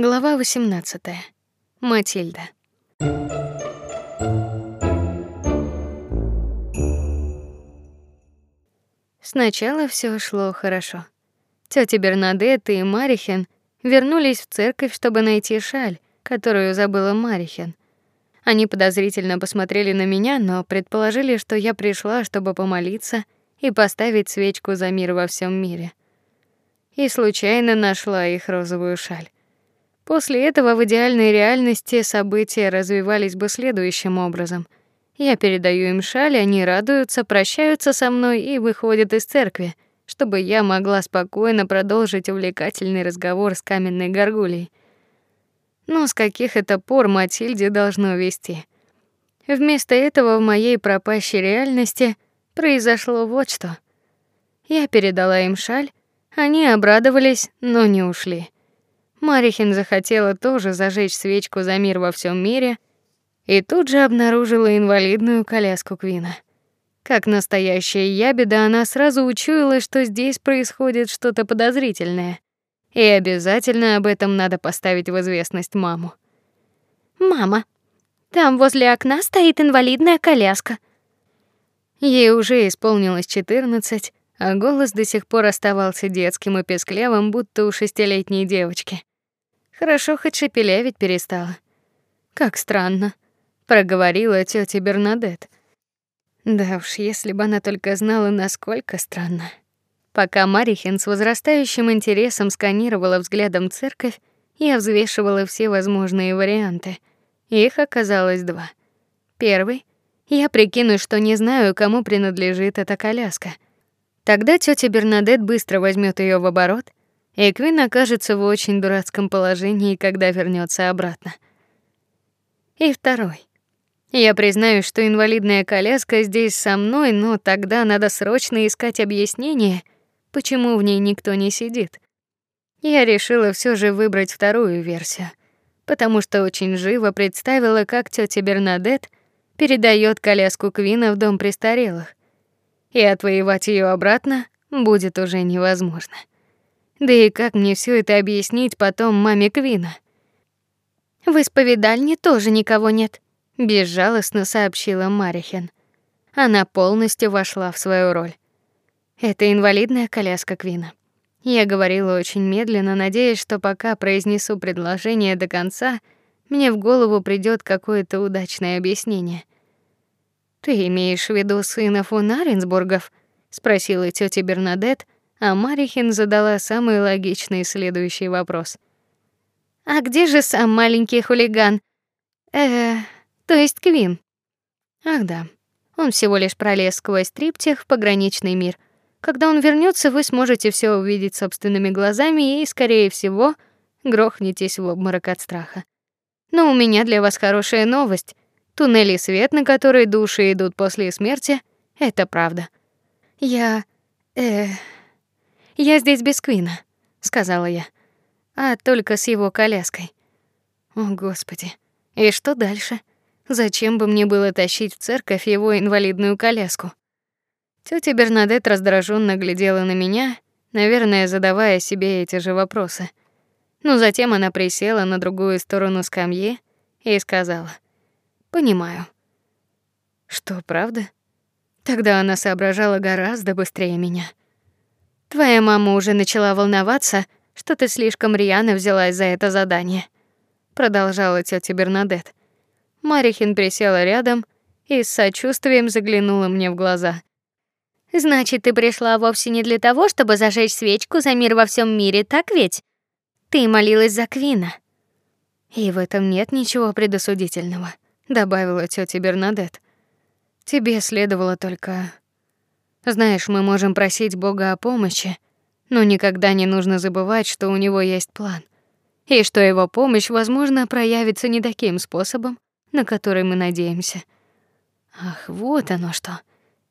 Глава 18. Матильда. Сначала все шло хорошо. Тётя Бернадетта и Марихин вернулись в церковь, чтобы найти шаль, которую забыла Марихин. Они подозрительно посмотрели на меня, но предположили, что я пришла, чтобы помолиться и поставить свечку за мир во всем мире. И случайно нашла их розовую шаль. После этого в идеальной реальности события развивались бы следующим образом. Я передаю им шаль, они радуются, прощаются со мной и выходят из церкви, чтобы я могла спокойно продолжить увлекательный разговор с каменной горгульей. Но с каких это пор Матильде должно вести? Вместо этого в моей пропащей реальности произошло вот что. Я передала им шаль, они обрадовались, но не ушли. Марихин захотела тоже зажечь свечку за мир во всем мире и тут же обнаружила инвалидную коляску Квина. Как настоящая ябеда, она сразу учуяла, что здесь происходит что-то подозрительное, и обязательно об этом надо поставить в известность маму. Мама, там возле окна стоит инвалидная коляска. Ей уже исполнилось четырнадцать, а голос до сих пор оставался детским и песклявым, будто у шестилетней девочки. Хорошо хоть шепелявить перестала. Как странно, проговорила тётя Бернадет. Да уж, если бы она только знала, насколько странно. Пока Марихин с возрастающим интересом сканировала взглядом церковь, я взвешивала все возможные варианты. Их оказалось два. Первый я прикину, что не знаю, кому принадлежит эта коляска. Тогда тётя Бернадет быстро возьмёт её в оборот и окажется в очень дурацком положении, когда вернется обратно. И второй. Я признаю, что инвалидная коляска здесь со мной, но тогда надо срочно искать объяснение, почему в ней никто не сидит. Я решила все же выбрать вторую версию, потому что очень живо представила, как тётя Бернадет передает коляску Квина в дом престарелых. И отвоевать ее обратно будет уже невозможно. Да и как мне все это объяснить потом маме Квина? В исповедальне тоже никого нет, безжалостно сообщила Марихин. Она полностью вошла в свою роль. Это инвалидная коляска Квина. Я говорила очень медленно, надеясь, что пока произнесу предложение до конца, мне в голову придёт какое-то удачное объяснение. Ты имеешь в виду сына фон Аренсбургов? спросила тётя Бернадет а Марихин задала самый логичный следующий вопрос. А где же сам маленький хулиган? Э, то есть Квин. Ах да. Он всего лишь пролез сквозь триптих в пограничный мир. Когда он вернется, вы сможете все увидеть собственными глазами и, скорее всего, грохнетесь в обморок от страха. Но у меня для вас хорошая новость. Туннели свет, на которые души идут после смерти, это правда. Я э я здесь без Квина, сказала я. А только с его коляской. О, господи. И что дальше? Зачем бы мне было тащить в церковь его инвалидную коляску? Тётя Бернадет раздраженно глядела на меня, наверное, задавая себе эти же вопросы. Но затем она присела на другую сторону скамьи и сказала: "Понимаю". Что, правда? Тогда она соображала гораздо быстрее меня. Твоя мама уже начала волноваться, что ты слишком рьяно взялась за это задание, продолжала тётя Бернадет. Марихин присела рядом и с сочувствием заглянула мне в глаза. Значит, ты пришла вовсе не для того, чтобы зажечь свечку за мир во всем мире, так ведь? Ты молилась за Квина. И в этом нет ничего предосудительного, добавила тётя Бернадет. Тебе следовало только знаешь, мы можем просить Бога о помощи, но никогда не нужно забывать, что у него есть план, и что его помощь, возможно, проявится не таким способом, на который мы надеемся. Ах, вот оно что.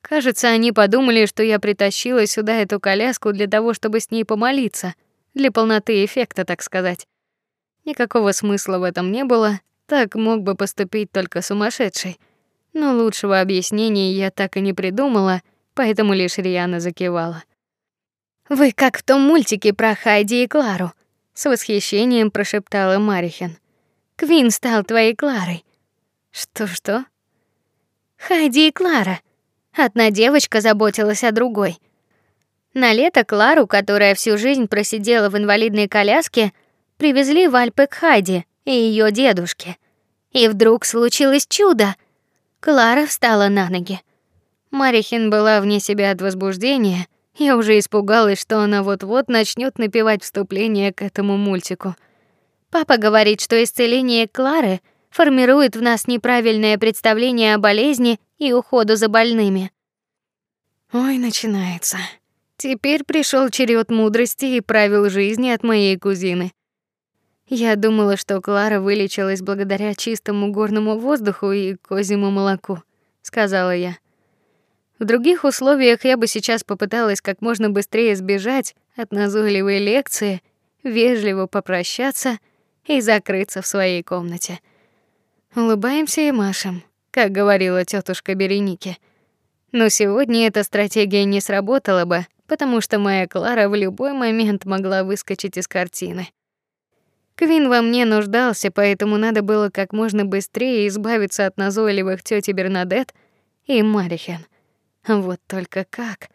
Кажется, они подумали, что я притащила сюда эту коляску для того, чтобы с ней помолиться, для полноты эффекта, так сказать. Никакого смысла в этом не было, так мог бы поступить только сумасшедший. Но лучшего объяснения я так и не придумала поэтому лишь Риана закивала. Вы как в том мультике про Хайди и Клару. с восхищением прошептала Марихин. Квин стал твоей Кларой. Что что? Хайди и Клара. Одна девочка заботилась о другой. На лето Клару, которая всю жизнь просидела в инвалидной коляске, привезли в Альпы к Хайди и ее дедушке. И вдруг случилось чудо. Клара встала на ноги. Марихин была вне себя от возбуждения. Я уже испугалась, что она вот-вот начнет напевать вступление к этому мультику. Папа говорит, что исцеление Клары формирует в нас неправильное представление о болезни и уходу за больными. Ой, начинается. Теперь пришел черед мудрости и правил жизни от моей кузины. Я думала, что Клара вылечилась благодаря чистому горному воздуху и козьему молоку, сказала я. В других условиях я бы сейчас попыталась как можно быстрее сбежать от назойливой лекции, вежливо попрощаться и закрыться в своей комнате. Улыбаемся и машем, как говорила тетушка Береники. Но сегодня эта стратегия не сработала бы, потому что моя Клара в любой момент могла выскочить из картины. Квин во мне нуждался, поэтому надо было как можно быстрее избавиться от назойливых тети Бернадет и Марихен. Вот только как?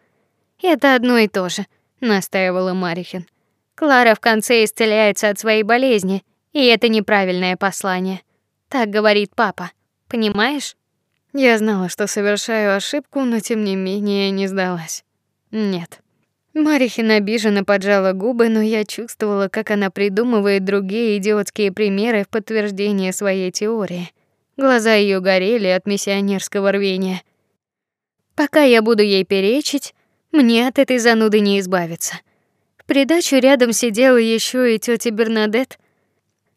Это одно и то же, настаивала Марихен. Клара в конце исцеляется от своей болезни, и это неправильное послание. Так говорит папа. Понимаешь? Я знала, что совершаю ошибку, но тем не менее не сдалась. Нет. Марихина обиженно поджала губы, но я чувствовала, как она придумывает другие идиотские примеры в подтверждение своей теории. Глаза ее горели от миссионерского рвения. Пока я буду ей перечить, мне от этой зануды не избавиться. В придачу рядом сидела еще и тетя Бернадет.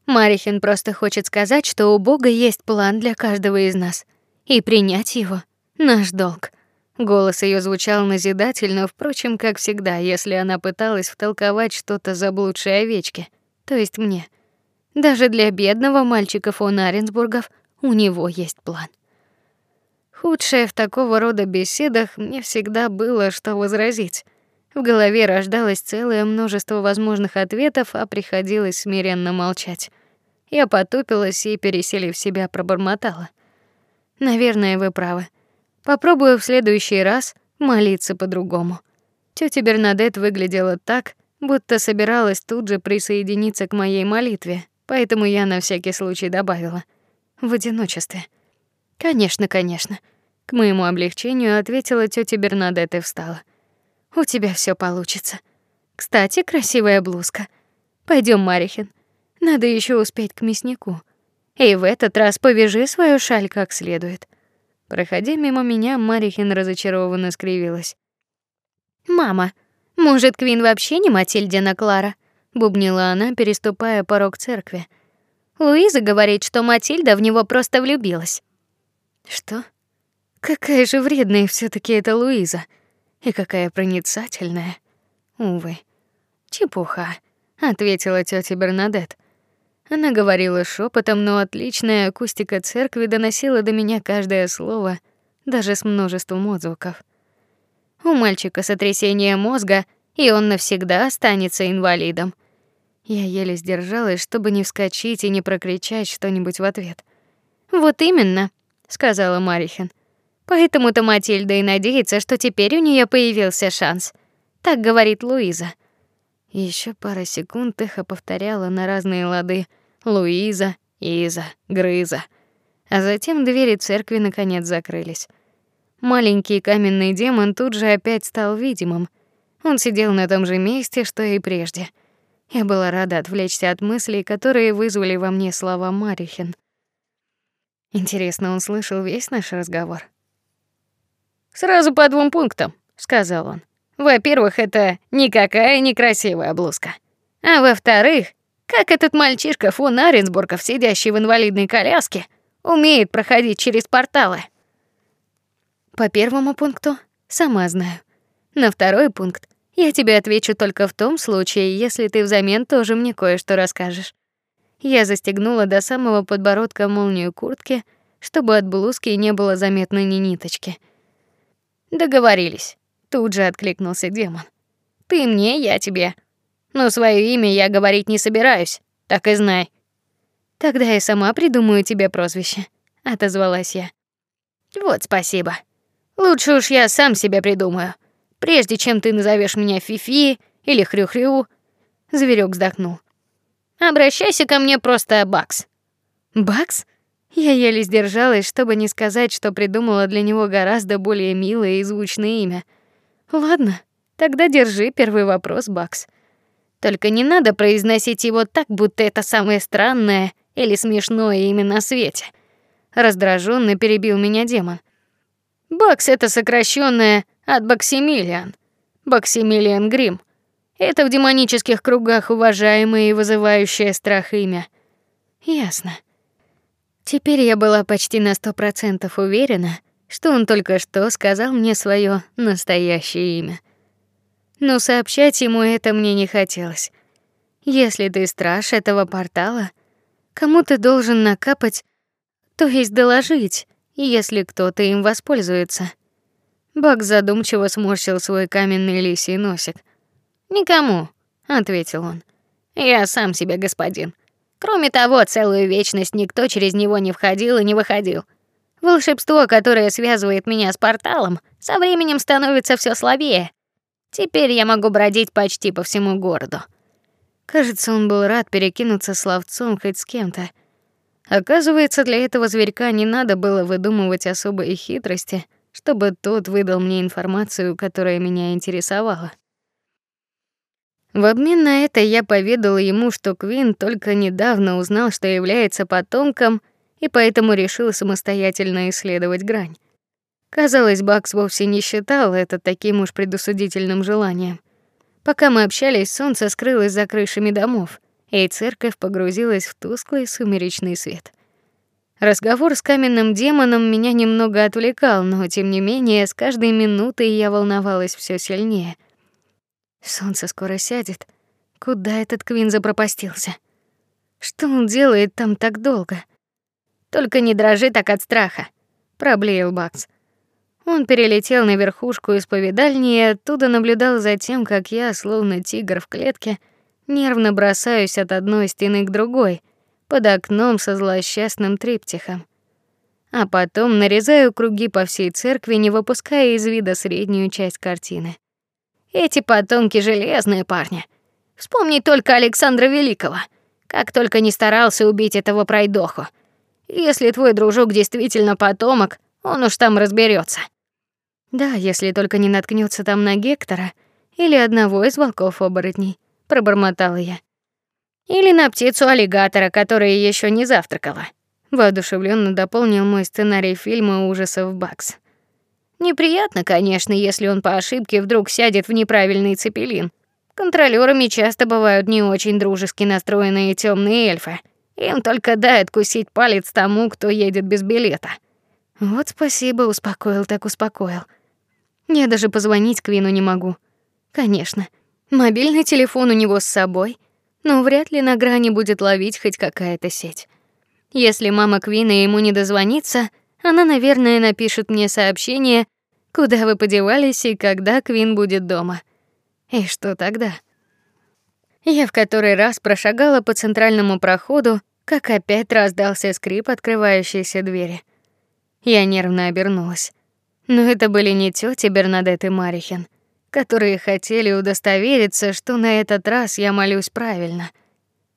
Марихин просто хочет сказать, что у Бога есть план для каждого из нас, и принять его наш долг. Голос ее звучал назидательно, впрочем, как всегда, если она пыталась втолковать что-то заблудшей овечке, то есть мне. Даже для бедного мальчика фон Аренсбургов у него есть план. Худшее в такого рода беседах мне всегда было, что возразить. В голове рождалось целое множество возможных ответов, а приходилось смиренно молчать. Я потупилась и, переселив себя, пробормотала: "Наверное, вы правы. Попробую в следующий раз молиться по-другому. Тётя Бернадет выглядела так, будто собиралась тут же присоединиться к моей молитве, поэтому я на всякий случай добавила: в одиночестве. Конечно, конечно. К моему облегчению ответила тётя Бернадет и встала. У тебя всё получится. Кстати, красивая блузка. Пойдём, Марихин. Надо ещё успеть к мяснику. И в этот раз повяжи свою шаль как следует. Проходя мимо меня, Марихин разочарованно скривилась. Мама, может, Квин вообще не Матильдина Клара? бубнила она, переступая порог церкви. Луиза говорит, что Матильда в него просто влюбилась. Что? Какая же вредная все таки эта Луиза, и какая проницательная. Увы. Чепуха, ответила тётя Бернадет. Она говорила шепотом, но отличная акустика церкви доносила до меня каждое слово, даже с множеством отзвуков. У мальчика сотрясение мозга, и он навсегда останется инвалидом. Я еле сдержалась, чтобы не вскочить и не прокричать что-нибудь в ответ. Вот именно, сказала Марихин. Поэтому-то Матильда и надеется, что теперь у нее появился шанс. Так говорит Луиза. Еще пара секунд эхо повторяла на разные лады: Луиза, Иза, Грыза. А затем двери церкви наконец закрылись. Маленький каменный демон тут же опять стал видимым. Он сидел на том же месте, что и прежде. Я была рада отвлечься от мыслей, которые вызвали во мне слова Марихин. Интересно, он слышал весь наш разговор. Сразу по двум пунктам, сказал он. Во-первых, это никакая не красивая блузка. А во-вторых, как этот мальчишка фон Аренсбургов, сидящий в инвалидной коляске, умеет проходить через порталы? По первому пункту сама знаю. На второй пункт я тебе отвечу только в том случае, если ты взамен тоже мне кое-что расскажешь. Я застегнула до самого подбородка молнию куртки, чтобы от блузки не было заметно ни ниточки. Договорились. Тут же откликнулся демон. Ты мне, я тебе. Но свое имя я говорить не собираюсь, так и знай. Тогда я сама придумаю тебе прозвище, отозвалась я. Вот, спасибо. Лучше уж я сам себе придумаю, прежде чем ты назовешь меня Фифи или Хрю-хрю. Зверек вздохнул. Обращайся ко мне просто Бакс. Бакс? Я еле сдержалась, чтобы не сказать, что придумала для него гораздо более милое и звучное имя. Ладно, тогда держи первый вопрос, Бакс. Только не надо произносить его так, будто это самое странное или смешное имя на свете. Раздраженно перебил меня демон. Бакс это сокращенное от Баксимилиан. Баксимилиан Грим. Это в демонических кругах уважаемое и вызывающее страх имя. Ясно. Теперь я была почти на сто процентов уверена, что он только что сказал мне свое настоящее имя. Но сообщать ему это мне не хотелось. Если ты страж этого портала, кому ты должен накапать, то есть доложить, если кто-то им воспользуется. Бак задумчиво сморщил свой каменный лисий носик. Никому, ответил он. Я сам себе господин. Кроме того, целую вечность никто через него не входил и не выходил. Волшебство, которое связывает меня с порталом, со временем становится все слабее. Теперь я могу бродить почти по всему городу. Кажется, он был рад перекинуться словцом хоть с кем-то. Оказывается, для этого зверька не надо было выдумывать особые хитрости, чтобы тот выдал мне информацию, которая меня интересовала. В обмен на это я поведала ему, что Квин только недавно узнал, что является потомком, и поэтому решил самостоятельно исследовать грань. Казалось, Бакс вовсе не считал это таким уж предусудительным желанием. Пока мы общались, солнце скрылось за крышами домов, и церковь погрузилась в тусклый сумеречный свет. Разговор с каменным демоном меня немного отвлекал, но тем не менее, с каждой минутой я волновалась все сильнее — Солнце скоро сядет. Куда этот Квин запропастился? Что он делает там так долго? Только не дрожи так от страха, проблеял Бакс. Он перелетел на верхушку исповедальни и оттуда наблюдал за тем, как я, словно тигр в клетке, нервно бросаюсь от одной стены к другой, под окном со злосчастным триптихом. А потом нарезаю круги по всей церкви, не выпуская из вида среднюю часть картины. Эти потомки железные парни. Вспомни только Александра Великого. Как только не старался убить этого пройдоху. Если твой дружок действительно потомок, он уж там разберется. Да, если только не наткнется там на Гектора или одного из волков-оборотней, пробормотала я. Или на птицу аллигатора, которая еще не завтракала. Воодушевленно дополнил мой сценарий фильма ужасов Бакс. Неприятно, конечно, если он по ошибке вдруг сядет в неправильный цепелин. Контролёрами часто бывают не очень дружески настроенные темные эльфы. Им только дай откусить палец тому, кто едет без билета. Вот спасибо, успокоил так успокоил. Я даже позвонить Квину не могу. Конечно, мобильный телефон у него с собой, но вряд ли на грани будет ловить хоть какая-то сеть. Если мама Квина ему не дозвонится, она, наверное, напишет мне сообщение, куда вы подевались и когда Квин будет дома. И что тогда? Я в который раз прошагала по центральному проходу, как опять раздался скрип открывающейся двери. Я нервно обернулась. Но это были не тёти Бернадетт и Марихин, которые хотели удостовериться, что на этот раз я молюсь правильно.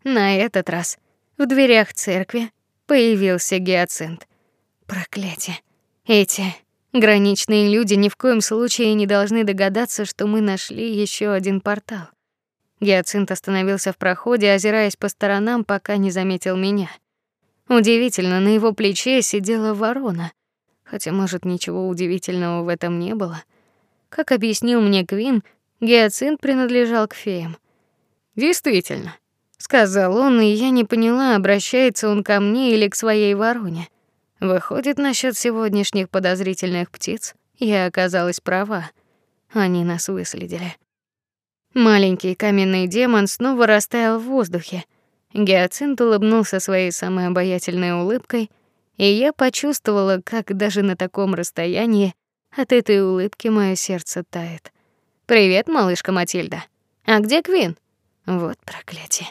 На этот раз в дверях церкви появился гиацинт. Проклятие. Эти граничные люди ни в коем случае не должны догадаться, что мы нашли еще один портал. Гиацинт остановился в проходе, озираясь по сторонам, пока не заметил меня. Удивительно, на его плече сидела ворона, хотя, может, ничего удивительного в этом не было. Как объяснил мне Квин, гиацинт принадлежал к феям. Действительно, сказал он, и я не поняла, обращается он ко мне или к своей вороне. Выходит, насчет сегодняшних подозрительных птиц я оказалась права. Они нас выследили. Маленький каменный демон снова растаял в воздухе. Гиацинт улыбнулся своей самой обаятельной улыбкой, и я почувствовала, как даже на таком расстоянии от этой улыбки мое сердце тает. Привет, малышка Матильда. А где Квин? Вот проклятие.